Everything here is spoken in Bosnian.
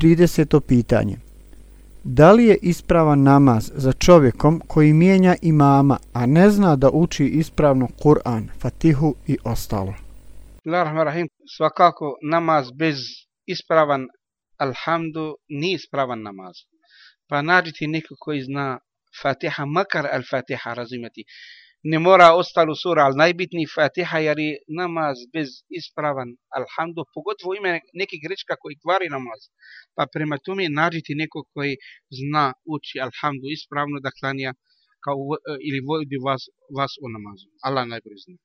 30. pitanje. Da li je ispravan namaz za čovjekom koji mijenja imama, a ne zna da uči ispravno Kur'an, Fatihu i ostalo? Bismillahirrahmanirrahim. Svakako namaz bez ispravan alhamdu nije ispravan namaz. Pa nađite neko koji zna Fatiha, makar al-Fatiha razumjeti. Ne mora ostalo sura, ali najbitniji Fatiha jer je namaz bez ispravan alhamdu, pogotovo ime neki grečka koji kvari namaz. Pa prema tome nađiti neko koji zna uči alhamdu ispravno da klanja kao, e, ili vodi vas, vas u namazu. Allah najbolje zna.